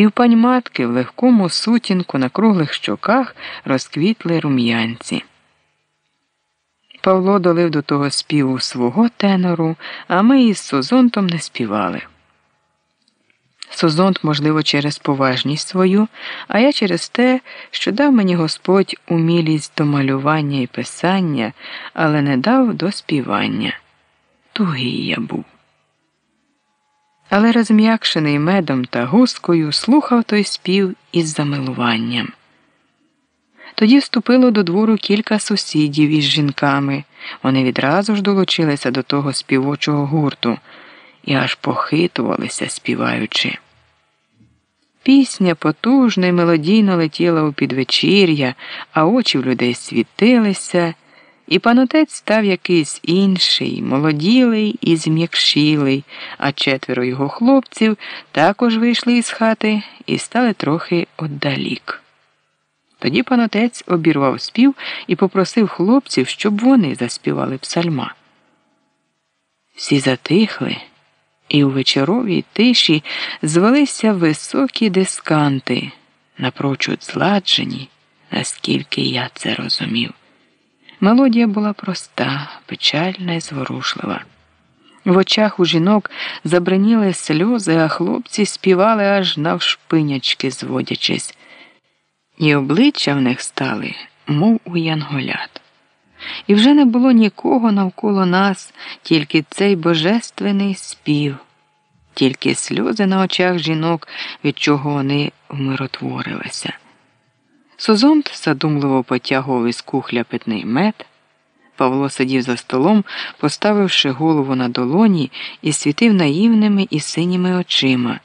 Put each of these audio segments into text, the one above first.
і в паньматки в легкому сутінку на круглих щоках розквітли рум'янці. Павло долив до того співу свого тенору, а ми із Созонтом не співали. Созонт, можливо, через поважність свою, а я через те, що дав мені Господь умілість до малювання і писання, але не дав до співання. Тугий я був. Але розм'якшений медом та густкою слухав той спів із замилуванням. Тоді вступило до двору кілька сусідів із жінками. Вони відразу ж долучилися до того співочого гурту і аж похитувалися, співаючи. Пісня потужно й мелодійно летіла у підвечір'я, а очі в людей світилися, і панотець став якийсь інший, молоділий і зм'якшілий, а четверо його хлопців також вийшли із хати і стали трохи отдалік. Тоді панотець обірвав спів і попросив хлопців, щоб вони заспівали псальма. Всі затихли, і у вечоровій тиші звелися високі дисканти, напрочуд зладжені, наскільки я це розумів. Мелодія була проста, печальна і зворушлива. В очах у жінок забриніли сльози, а хлопці співали аж навшпинячки зводячись і обличчя в них стали, мов у янголят. І вже не було нікого навколо нас, тільки цей божественний спів, тільки сльози на очах жінок, від чого вони вмиротворилися. Созонт задумливо потягував із кухля питний мед. Павло сидів за столом, поставивши голову на долоні і світив наївними і синіми очима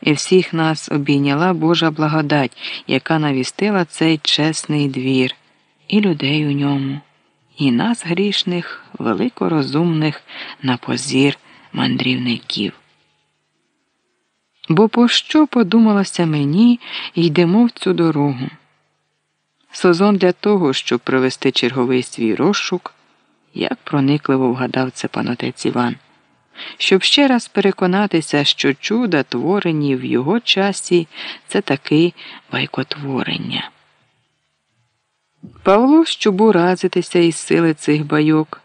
і всіх нас обійняла Божа благодать, яка навістила цей чесний двір, і людей у ньому, і нас, грішних, великорозумних на позір мандрівників. Бо пощо подумалося мені йдемо в цю дорогу? Созон для того, щоб провести черговий свій розшук, як проникливо вгадав це панотець Іван щоб ще раз переконатися, що чуда, творені в його часі, це таки байкотворення. Павло щоб уразитися із сили цих байок.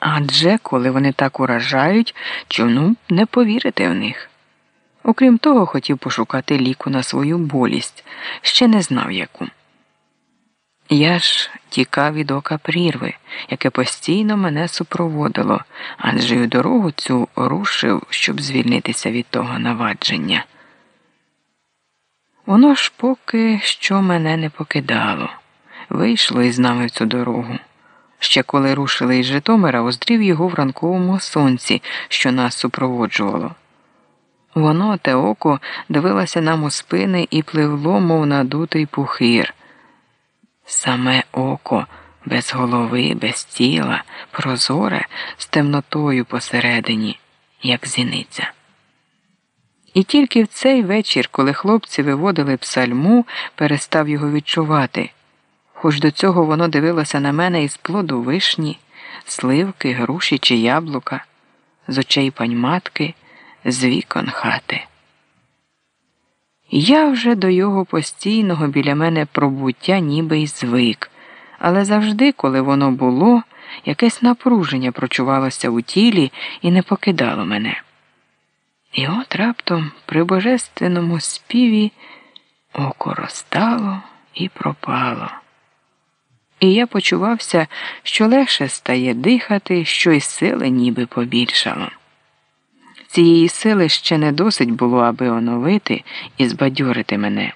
Адже коли вони так уражають, чому не повірити в них? Окрім того, хотів пошукати ліку на свою болість, ще не знав яку. Я ж тікав від ока прірви, яке постійно мене супроводило, адже й дорогу цю рушив, щоб звільнитися від того навадження. Воно ж поки що мене не покидало, вийшло із нами в цю дорогу. Ще коли рушили із Житомира, оздрів його в ранковому сонці, що нас супроводжувало. Воно те око дивилося нам у спини і пливло, мов надутий пухир. Саме око без голови, без тіла, прозоре з темнотою посередині, як зіниця. І тільки в цей вечір, коли хлопці виводили псальму, перестав його відчувати, хоч до цього воно дивилося на мене із плоду вишні, сливки, груші чи яблука, з очей паньматки, з вікон хати. Я вже до його постійного біля мене пробуття ніби й звик, але завжди, коли воно було, якесь напруження прочувалося у тілі і не покидало мене. І от раптом при божественному співі око розтало і пропало. І я почувався, що легше стає дихати, що й сили ніби побільшало. Цієї сили ще не досить було, аби оновити і збадьорити мене.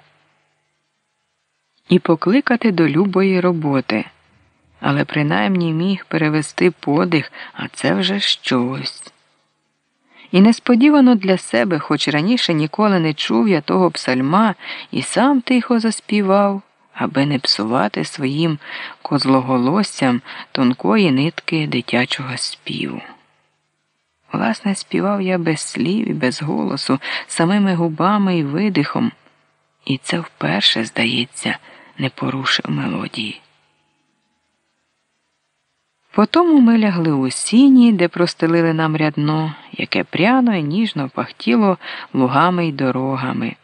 І покликати до любої роботи, але принаймні міг перевести подих, а це вже щось. І несподівано для себе, хоч раніше ніколи не чув я того псальма і сам тихо заспівав, аби не псувати своїм козлоголоссям тонкої нитки дитячого співу. Власне, співав я без слів і без голосу, самими губами і видихом, і це вперше, здається, не порушив мелодії. Потому ми лягли у сіні, де простелили нам рядно, яке пряно і ніжно пахтіло лугами й дорогами.